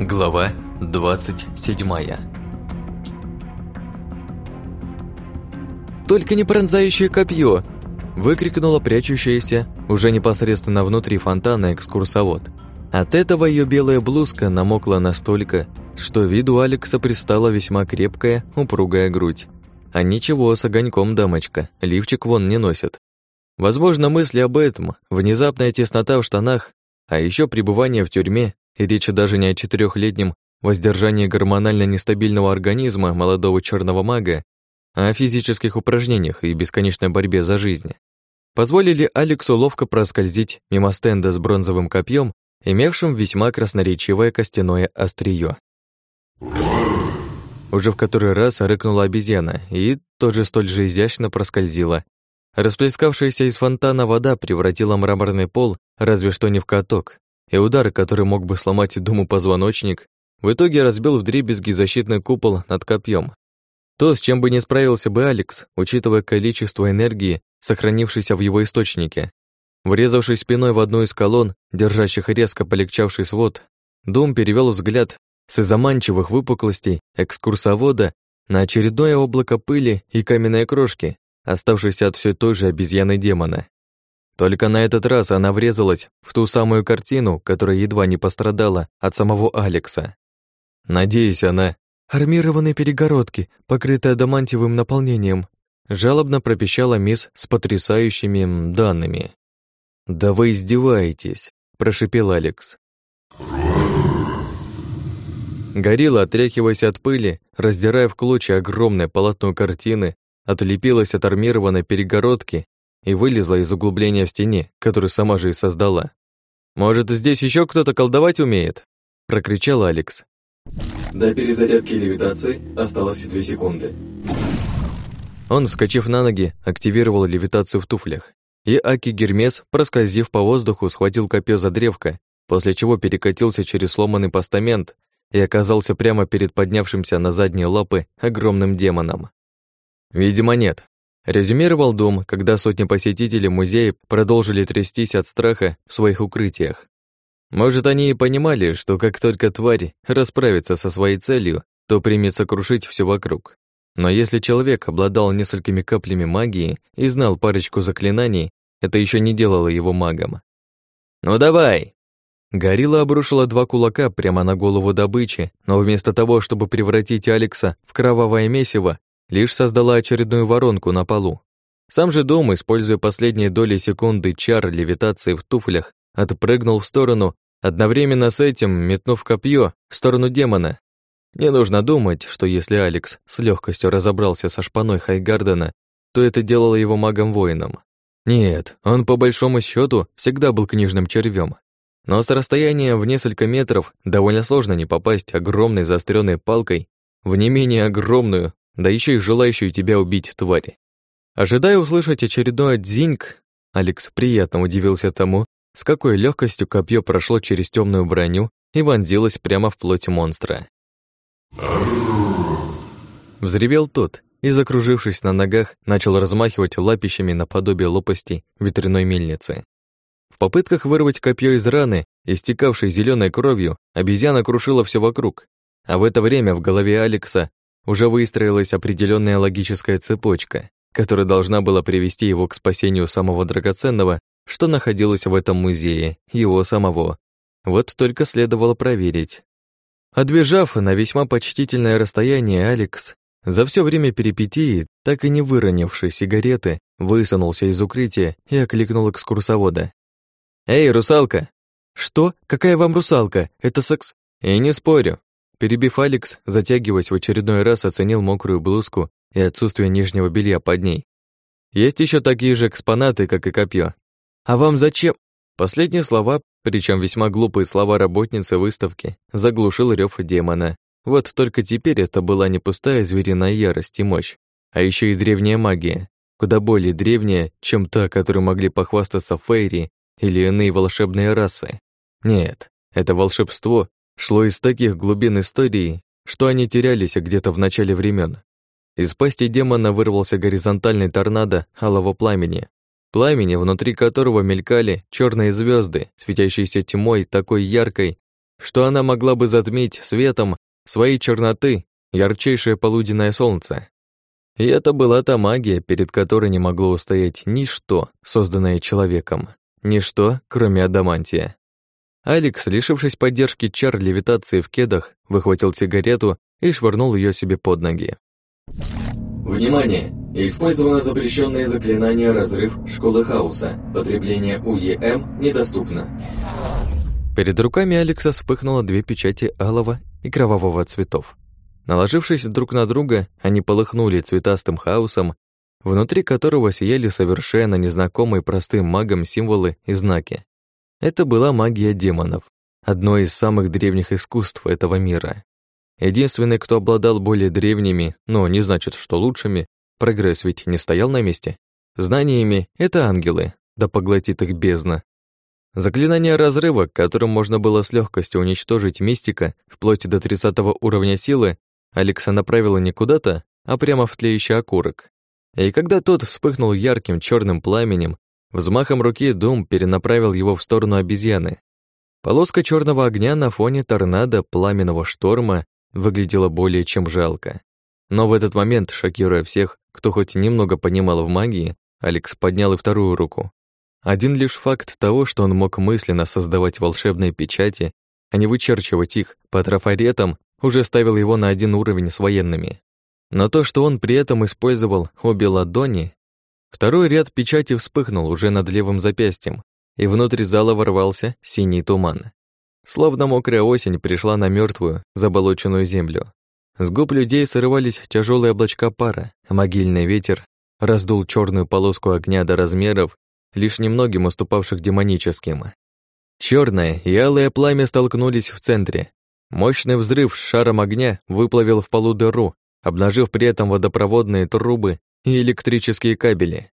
Глава 27 «Только не пронзающее копье!» выкрикнула прячущаяся уже непосредственно внутри фонтана экскурсовод. От этого ее белая блузка намокла настолько, что виду Алекса пристала весьма крепкая, упругая грудь. А ничего, с огоньком дамочка, лифчик вон не носит. Возможно, мысли об этом, внезапная теснота в штанах, а еще пребывание в тюрьме и речь даже не о четырехлетнем воздержании гормонально нестабильного организма молодого черного мага, а о физических упражнениях и бесконечной борьбе за жизнь. Позволили Алексу ловко проскользить мимо стенда с бронзовым копьем, имевшим весьма красноречивое костяное острие. Уже в который раз рыкнула обезьяна и тоже столь же изящно проскользила. Расплескавшаяся из фонтана вода превратила мраморный пол разве что не в каток, и удар, который мог бы сломать Думу позвоночник, в итоге разбил вдребезги защитный купол над копьем. То, с чем бы не справился бы Алекс, учитывая количество энергии, сохранившейся в его источнике. Врезавшись спиной в одну из колонн, держащих резко полегчавший свод, Дум перевел взгляд с заманчивых выпуклостей экскурсовода на очередное облако пыли и каменной крошки, оставшейся от все той же обезьяны демона. Только на этот раз она врезалась в ту самую картину, которая едва не пострадала от самого Алекса. Надеюсь, она... «Армированные перегородки, покрытые адамантиевым наполнением», жалобно пропищала мисс с потрясающими данными. «Да вы издеваетесь», – прошипел Алекс. Горилла, отряхиваясь от пыли, раздирая в клочья огромное полотно картины, отлепилась от армированной перегородки и вылезла из углубления в стене, которое сама же и создала. «Может, здесь еще кто-то колдовать умеет?» – прокричал Алекс. До перезарядки левитации осталось две секунды. Он, вскочив на ноги, активировал левитацию в туфлях. И Аки Гермес, проскользив по воздуху, схватил копье за древко, после чего перекатился через сломанный постамент и оказался прямо перед поднявшимся на задние лапы огромным демоном. «Видимо, нет», — резюмировал Дом, когда сотни посетителей музея продолжили трястись от страха в своих укрытиях. Может, они и понимали, что как только тварь расправится со своей целью, то примется крушить все вокруг. Но если человек обладал несколькими каплями магии и знал парочку заклинаний, это еще не делало его магом. «Ну давай!» Горилла обрушила два кулака прямо на голову добычи, но вместо того, чтобы превратить Алекса в кровавое месиво, лишь создала очередную воронку на полу. Сам же дом, используя последние доли секунды чар левитации в туфлях, отпрыгнул в сторону, одновременно с этим метнув копье в сторону демона. Не нужно думать, что если Алекс с легкостью разобрался со шпаной Хайгардена, то это делало его магом-воином. Нет, он по большому счету всегда был книжным червем. Но с расстояния в несколько метров довольно сложно не попасть огромной заостренной палкой в не менее огромную, да еще и желающую тебя убить твари. Ожидая услышать очередной дзиньк, Алекс приятно удивился тому, с какой легкостью копье прошло через темную броню и вонзилось прямо в плоть монстра. Взревел тот и, закружившись на ногах, начал размахивать лапищами наподобие лопастей ветряной мельницы. В попытках вырвать копье из раны, истекавшей зеленой кровью, обезьяна крушила все вокруг, а в это время в голове Алекса уже выстроилась определенная логическая цепочка, которая должна была привести его к спасению самого драгоценного что находилось в этом музее, его самого. Вот только следовало проверить. Отбежав на весьма почтительное расстояние, Алекс, за все время перипетии, так и не выронивший сигареты, высунулся из укрытия и окликнул экскурсовода. «Эй, русалка!» «Что? Какая вам русалка? Это секс...» «И не спорю». Перебив Алекс, затягиваясь в очередной раз, оценил мокрую блузку и отсутствие нижнего белья под ней. Есть еще такие же экспонаты, как и копье, «А вам зачем?» Последние слова, причем весьма глупые слова работницы выставки, заглушил рев демона. Вот только теперь это была не пустая звериная ярость и мощь, а еще и древняя магия, куда более древняя, чем та, которой могли похвастаться фейри или иные волшебные расы. Нет, это волшебство шло из таких глубин истории, что они терялись где-то в начале времен. Из пасти демона вырвался горизонтальный торнадо алого пламени, пламени, внутри которого мелькали черные звезды, светящиеся тьмой такой яркой, что она могла бы затмить светом своей черноты ярчайшее полуденное солнце. И это была та магия, перед которой не могло устоять ничто, созданное человеком. Ничто, кроме адамантия. Алекс, лишившись поддержки чар левитации в кедах, выхватил сигарету и швырнул ее себе под ноги. Внимание! Использовано запрещенное заклинание «Разрыв школы хаоса». Потребление УЕМ недоступно. Перед руками Алекса вспыхнуло две печати алого и кровавого цветов. Наложившись друг на друга, они полыхнули цветастым хаосом, внутри которого сияли совершенно незнакомые простым магам символы и знаки. Это была магия демонов, одно из самых древних искусств этого мира. Единственный, кто обладал более древними, но не значит, что лучшими, прогресс ведь не стоял на месте, знаниями — это ангелы, да поглотит их бездна. Заклинание разрыва, которым можно было с легкостью уничтожить мистика вплоть до 30 уровня силы, Алекса направила не куда-то, а прямо в тлеющий окурок. И когда тот вспыхнул ярким черным пламенем, взмахом руки Дум перенаправил его в сторону обезьяны. Полоска черного огня на фоне торнадо пламенного шторма выглядела более чем жалко. Но в этот момент, шокируя всех, кто хоть немного понимал в магии, Алекс поднял и вторую руку. Один лишь факт того, что он мог мысленно создавать волшебные печати, а не вычерчивать их по трафаретам, уже ставил его на один уровень с военными. Но то, что он при этом использовал обе ладони, второй ряд печати вспыхнул уже над левым запястьем, и внутрь зала ворвался синий туман. Словно мокрая осень пришла на мертвую, заболоченную землю. С губ людей срывались тяжелые облачка пара, могильный ветер раздул черную полоску огня до размеров, лишь немногим уступавших демоническим. Черное и алое пламя столкнулись в центре. Мощный взрыв с шаром огня выплавил в полу дыру, обнажив при этом водопроводные трубы и электрические кабели.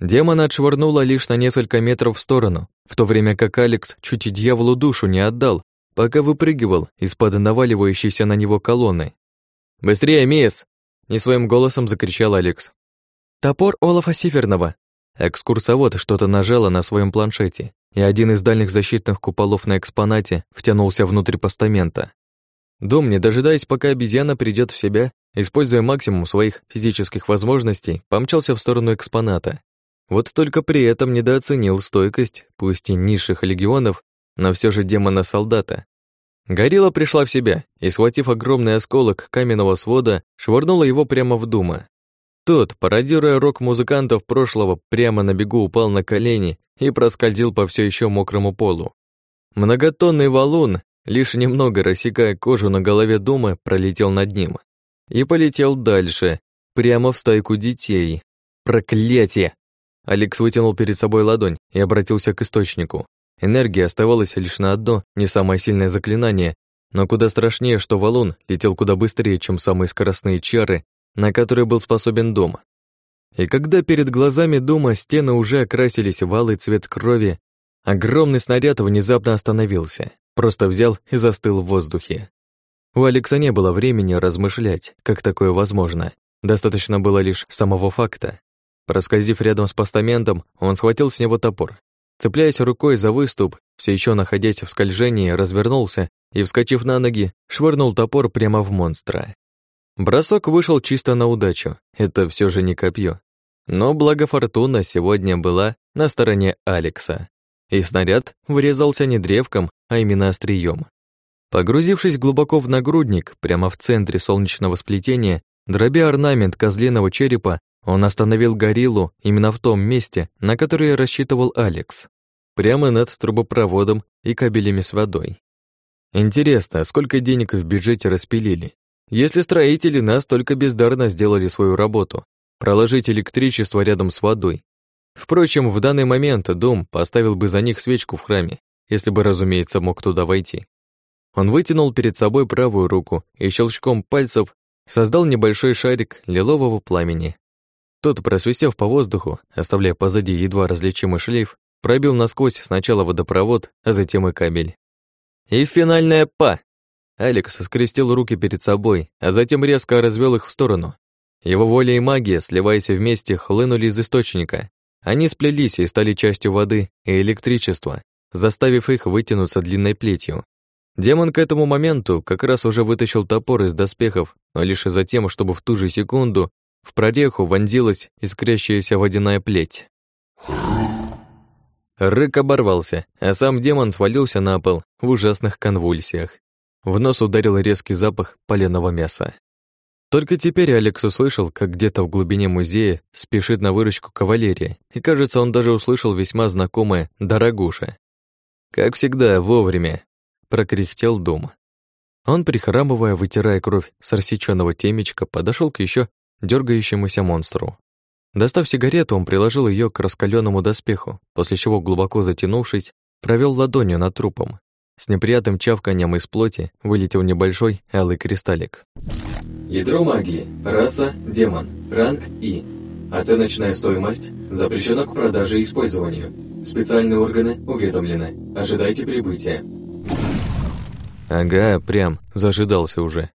Демона отшвырнуло лишь на несколько метров в сторону, в то время как Алекс чуть дьяволу душу не отдал, пока выпрыгивал из-под наваливающейся на него колонны. «Быстрее, мисс!» — не своим голосом закричал Алекс. «Топор Олафа Северного!» Экскурсовод что-то нажала на своем планшете, и один из дальних защитных куполов на экспонате втянулся внутрь постамента. Дом, не дожидаясь, пока обезьяна придет в себя, используя максимум своих физических возможностей, помчался в сторону экспоната. Вот только при этом недооценил стойкость, пусть и низших легионов, но все же демона-солдата. Горилла пришла в себя и, схватив огромный осколок каменного свода, швырнула его прямо в Дума. Тот, пародируя рок-музыкантов прошлого, прямо на бегу упал на колени и проскользил по все еще мокрому полу. Многотонный валун, лишь немного рассекая кожу на голове Дума, пролетел над ним. И полетел дальше, прямо в стайку детей. Проклятие! Алекс вытянул перед собой ладонь и обратился к источнику. Энергия оставалась лишь на одно, не самое сильное заклинание, но куда страшнее, что валун летел куда быстрее, чем самые скоростные чары, на которые был способен дом. И когда перед глазами дома стены уже окрасились в алый цвет крови, огромный снаряд внезапно остановился, просто взял и застыл в воздухе. У Алекса не было времени размышлять, как такое возможно. Достаточно было лишь самого факта. Проскользив рядом с постаментом, он схватил с него топор. Цепляясь рукой за выступ, все еще находясь в скольжении, развернулся и, вскочив на ноги, швырнул топор прямо в монстра. Бросок вышел чисто на удачу, это все же не копье. Но благо фортуна сегодня была на стороне Алекса, и снаряд врезался не древком, а именно острием. Погрузившись глубоко в нагрудник, прямо в центре солнечного сплетения, дробя орнамент козленого черепа, он остановил гориллу именно в том месте, на которое рассчитывал Алекс, прямо над трубопроводом и кабелями с водой. Интересно, сколько денег в бюджете распилили? Если строители настолько бездарно сделали свою работу, проложить электричество рядом с водой. Впрочем, в данный момент дом поставил бы за них свечку в храме, если бы, разумеется, мог туда войти. Он вытянул перед собой правую руку и щелчком пальцев создал небольшой шарик лилового пламени, тот, просвистев по воздуху, оставляя позади едва различимый шлейф, пробил насквозь сначала водопровод, а затем и кабель. И финальная па! Алекс скрестил руки перед собой, а затем резко развел их в сторону. Его воля и магия, сливаясь вместе, хлынули из источника. Они сплелись и стали частью воды и электричества, заставив их вытянуться длинной плетью. Демон к этому моменту как раз уже вытащил топор из доспехов, но лишь за тем, чтобы в ту же секунду в прореху вонзилась искрящаяся водяная плеть. Рык оборвался, а сам демон свалился на пол в ужасных конвульсиях. В нос ударил резкий запах паленого мяса. Только теперь Алекс услышал, как где-то в глубине музея спешит на выручку кавалерия, и, кажется, он даже услышал весьма знакомое «дорогуша». Как всегда, вовремя, прокряхтел дом. Он, прихрамывая, вытирая кровь с рассечённого темечка, подошел к еще дергающемуся монстру. Достав сигарету, он приложил ее к раскаленному доспеху, после чего, глубоко затянувшись, провел ладонью над трупом. С неприятным чавканием из плоти вылетел небольшой алый кристаллик. Ядро магии. Раса – демон. Ранг – И. Оценочная стоимость запрещена к продаже и использованию. Специальные органы уведомлены. Ожидайте прибытия. Ага, прям, зажидался уже.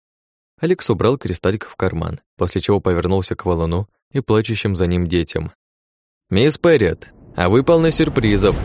Алекс убрал кристаллик в карман, после чего повернулся к валуну и плачущим за ним детям. «Мисс Перрит, а вы полны сюрпризов.